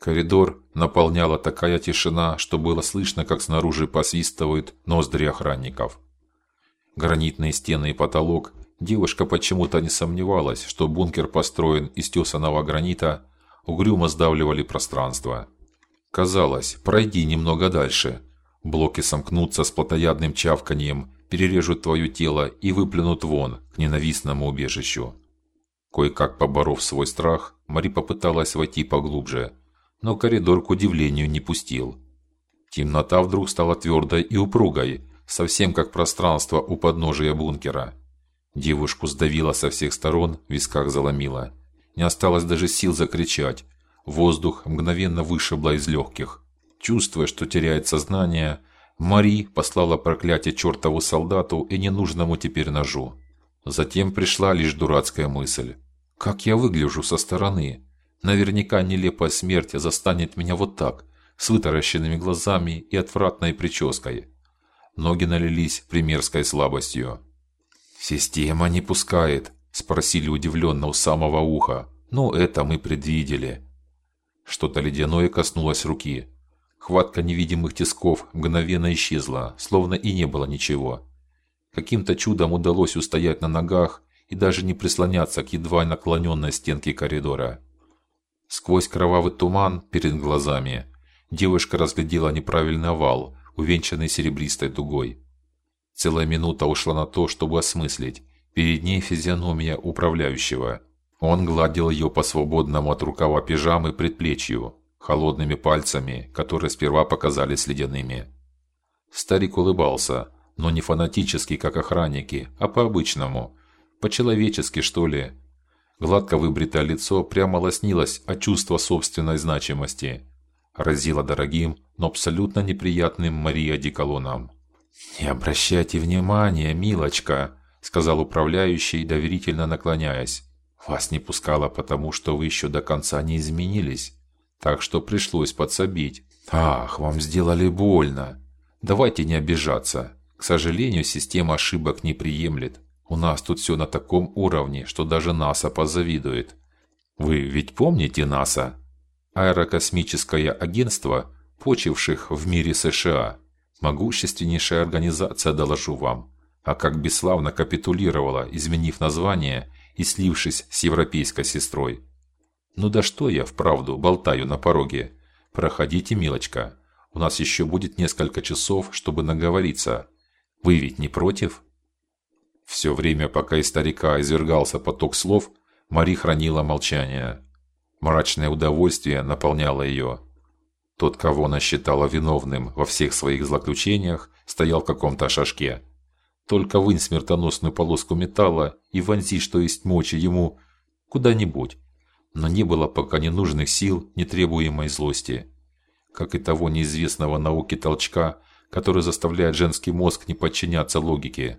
Коридор наполняла такая тишина, что было слышно, как снаружи посвистывают ноздри охранников. Гранитные стены и потолок девушка почему-то не сомневалась, что бункер построен из тесаного гранита, угрюмо сдавливали пространство. Казалось, пройди немного дальше, блоки сомкнутся с плотоядным чавканием, перережут твое тело и выплюнут вон к ненавистному убежищу. Кое-как поборов свой страх, Мари попыталась войти поглубже, но коридор к удивлению не пустил. Темнота вдруг стала твердой и упругой, совсем как пространство у подножия бункера. Девушку сдавило со всех сторон, в висках заломило. Не осталось даже сил закричать. Воздух мгновенно вышибло из легких. Чувствуя, что теряет сознание, Мари послала проклятие чертову солдату и ненужному теперь ножу. Затем пришла лишь дурацкая мысль: как я выгляжу со стороны? Наверняка нелепая смерть застанет меня вот так, с вытаращенными глазами и отвратной прической. Ноги налились примерской слабостью. Система не пускает, спросили удивленно у самого уха. Ну это мы предвидели. Что-то ледяное коснулось руки. Хватка невидимых тисков мгновенно исчезла, словно и не было ничего. Каким-то чудом удалось устоять на ногах и даже не прислоняться к едва наклоненной стенке коридора. Сквозь кровавый туман перед глазами девушка разглядела неправильный овал, увенчанный серебристой дугой. Целая минута ушла на то, чтобы осмыслить. Перед ней физиономия управляющего. Он гладил ее по свободному от рукава пижамы предплечью, холодными пальцами, которые сперва показались ледяными. Старик улыбался, но не фанатически, как охранники, а по-обычному, по-человечески, что ли, Гладко выбритое лицо прямо лоснилось от чувства собственной значимости, разило дорогим, но абсолютно неприятным Мария Диколоном. Не обращайте внимания, милочка, сказал управляющий, доверительно наклоняясь. Вас не пускала потому, что вы еще до конца не изменились, так что пришлось подсобить. Ах, вам сделали больно. Давайте не обижаться. К сожалению, система ошибок не приемлет. У нас тут все на таком уровне, что даже НАСА позавидует. Вы ведь помните НАСА? Аэрокосмическое агентство, почивших в мире США. Могущественнейшая организация, доложу вам. А как бесславно капитулировала, изменив название и слившись с европейской сестрой. Ну да что я вправду болтаю на пороге? Проходите, милочка. У нас еще будет несколько часов, чтобы наговориться. Вы ведь не против? Все время, пока из старика извергался поток слов, Мари хранила молчание. Мрачное удовольствие наполняло ее. Тот, кого она считала виновным во всех своих злоключениях, стоял в каком-то шашке. Только вынь смертоносную полоску металла и вонзи, что есть мочи ему куда-нибудь. Но не было пока ни нужных сил, ни требуемой злости, как и того неизвестного науке толчка, который заставляет женский мозг не подчиняться логике.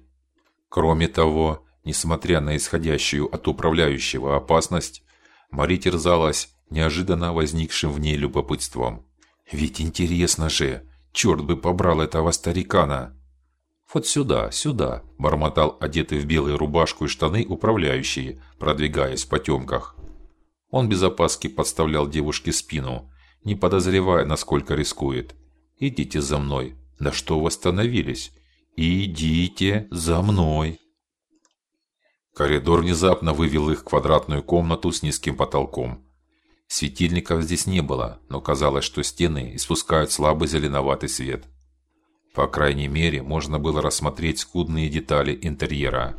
Кроме того, несмотря на исходящую от управляющего опасность, Мари терзалась неожиданно возникшим в ней любопытством. Ведь интересно же, черт бы побрал этого старикана. Вот сюда, сюда, бормотал одетый в белую рубашку и штаны управляющий, продвигаясь в потемках. Он без опаски подставлял девушке спину, не подозревая, насколько рискует. Идите за мной. Да что вы остановились? Идите за мной. Коридор внезапно вывел их в квадратную комнату с низким потолком. Светильников здесь не было, но казалось, что стены испускают слабый зеленоватый свет. По крайней мере, можно было рассмотреть скудные детали интерьера.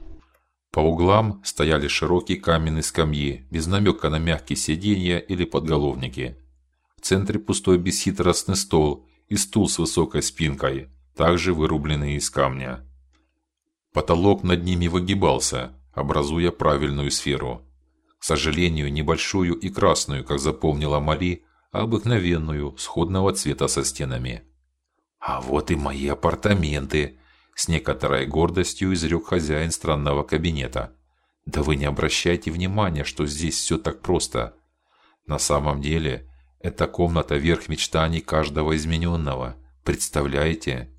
По углам стояли широкие каменные скамьи, без намека на мягкие сиденья или подголовники. В центре пустой бесхитростный стол и стул с высокой спинкой также вырубленные из камня. Потолок над ними выгибался, образуя правильную сферу. К сожалению, небольшую и красную, как запомнила Мари, а обыкновенную, сходного цвета со стенами. А вот и мои апартаменты, с некоторой гордостью изрек хозяин странного кабинета. Да вы не обращайте внимания, что здесь все так просто. На самом деле, эта комната верх мечтаний каждого измененного. Представляете?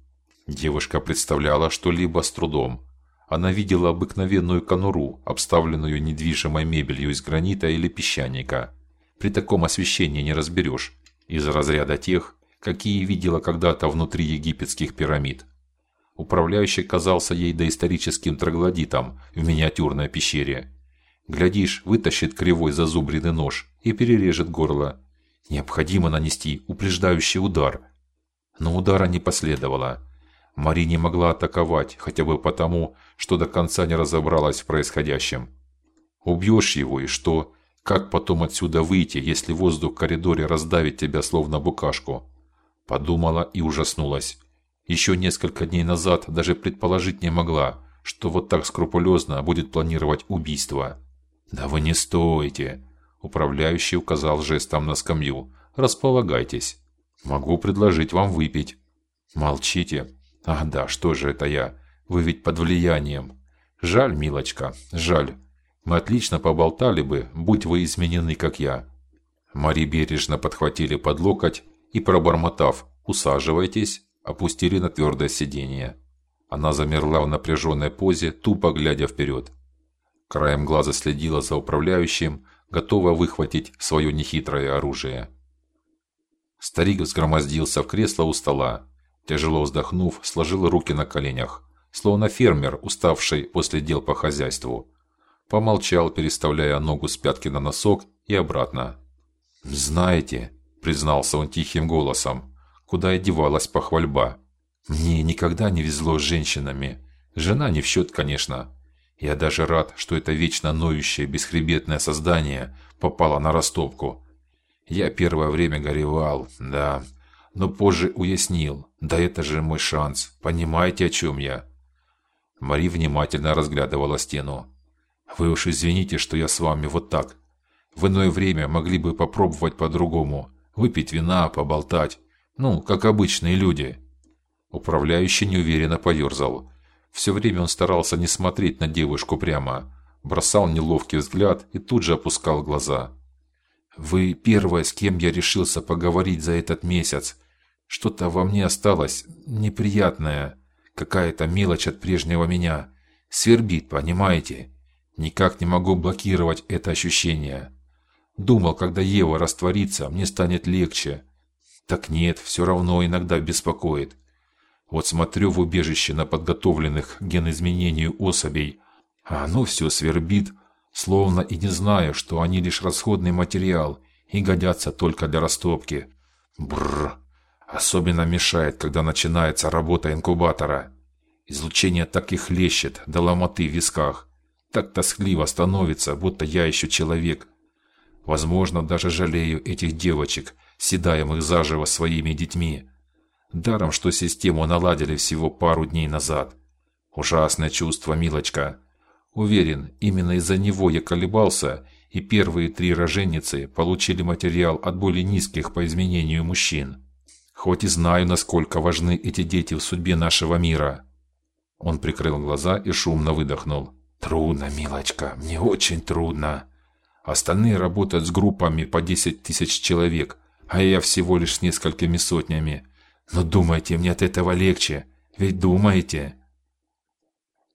Девушка представляла что-либо с трудом. Она видела обыкновенную конуру, обставленную недвижимой мебелью из гранита или песчаника. При таком освещении не разберешь, из разряда тех, какие видела когда-то внутри египетских пирамид. Управляющий казался ей доисторическим троглодитом в миниатюрной пещере. Глядишь, вытащит кривой зазубренный нож и перережет горло. Необходимо нанести упреждающий удар. Но удара не последовало. Мари не могла атаковать, хотя бы потому, что до конца не разобралась в происходящем. Убьешь его и что? Как потом отсюда выйти, если воздух в коридоре раздавит тебя словно букашку? Подумала и ужаснулась. Еще несколько дней назад даже предположить не могла, что вот так скрупулезно будет планировать убийство. Да вы не стоите, управляющий указал жестом на скамью. Располагайтесь. Могу предложить вам выпить. Молчите. Ах да, что же это я? Вы ведь под влиянием. Жаль, милочка, жаль. Мы отлично поболтали бы, будь вы изменены, как я. Мари бережно подхватили под локоть и пробормотав: "Усаживайтесь", опустили на твердое сиденье. Она замерла в напряженной позе, тупо глядя вперед. Краем глаза следила за управляющим, готовая выхватить свое нехитрое оружие. Старик взгромоздился в кресло у стола, тяжело вздохнув, сложил руки на коленях, словно фермер, уставший после дел по хозяйству. Помолчал, переставляя ногу с пятки на носок и обратно. "Знаете", признался он тихим голосом, куда и девалась похвальба. Мне никогда не везло с женщинами. Жена не в счет, конечно. Я даже рад, что это вечно ноющее бесхребетное создание попало на растопку. Я первое время горевал, да, но позже уяснил. Да это же мой шанс. Понимаете, о чем я? Мари внимательно разглядывала стену. Вы уж извините, что я с вами вот так. В иное время могли бы попробовать по-другому выпить вина, поболтать, ну, как обычные люди. Управляющий неуверенно поерзал. Все время он старался не смотреть на девушку прямо, бросал неловкий взгляд и тут же опускал глаза. Вы первая, с кем я решился поговорить за этот месяц. Что-то во мне осталось неприятное, какая-то мелочь от прежнего меня, свербит, понимаете? Никак не могу блокировать это ощущение. Думал, когда Ева растворится, мне станет легче. Так нет, все равно иногда беспокоит. Вот смотрю в убежище на подготовленных к генизменению особей, а оно все свербит, словно и не знаю, что они лишь расходный материал и годятся только для растопки. Бррр. Особенно мешает, когда начинается работа инкубатора. Излучение так и хлещет до ломоты в висках. Так тоскливо становится, будто я еще человек, Возможно, даже жалею этих девочек, седаемых заживо своими детьми. Даром, что систему наладили всего пару дней назад. Ужасное чувство, милочка. Уверен, именно из-за него я колебался, и первые три роженицы получили материал от более низких по изменению мужчин. Хоть и знаю, насколько важны эти дети в судьбе нашего мира. Он прикрыл глаза и шумно выдохнул. Трудно, милочка, мне очень трудно. Остальные работают с группами по 10 тысяч человек, а я всего лишь с несколькими сотнями. Но думайте, мне от этого легче. Ведь думаете?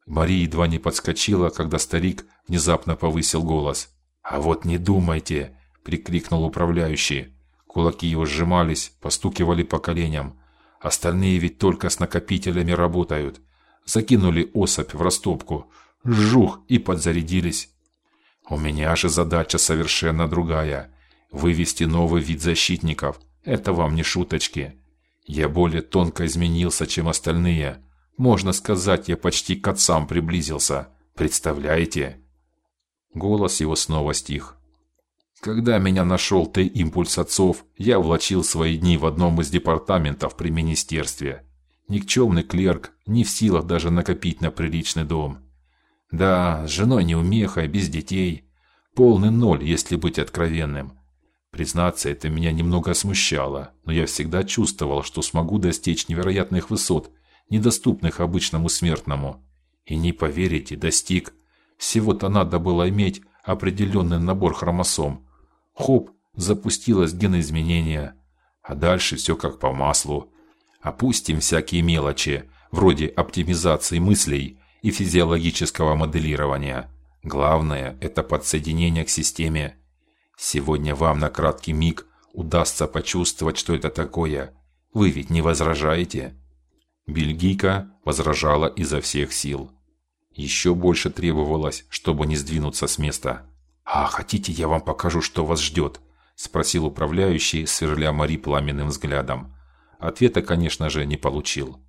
Мария едва не подскочила, когда старик внезапно повысил голос. А вот не думайте, прикрикнул управляющий. Кулаки его сжимались, постукивали по коленям. Остальные ведь только с накопителями работают. Закинули особь в растопку, жух и подзарядились. У меня же задача совершенно другая вывести новый вид защитников. Это вам не шуточки. Я более тонко изменился, чем остальные. Можно сказать, я почти к отцам приблизился. Представляете? Голос его снова стих. Когда меня нашел ты импульс отцов, я влачил свои дни в одном из департаментов при министерстве. Никчемный клерк, не в силах даже накопить на приличный дом. Да, с женой неумехой, без детей. Полный ноль, если быть откровенным. Признаться, это меня немного смущало, но я всегда чувствовал, что смогу достичь невероятных высот, недоступных обычному смертному. И не поверите, достиг. Всего-то надо было иметь определенный набор хромосом. Хоп, запустилось геноизменение. А дальше все как по маслу. Опустим всякие мелочи, вроде оптимизации мыслей и физиологического моделирования. Главное это подсоединение к системе. Сегодня вам на краткий миг удастся почувствовать, что это такое. Вы ведь не возражаете? Бельгийка возражала изо всех сил. Еще больше требовалось, чтобы не сдвинуться с места. А хотите, я вам покажу, что вас ждет? спросил управляющий, сверля Мари пламенным взглядом. Ответа, конечно же, не получил.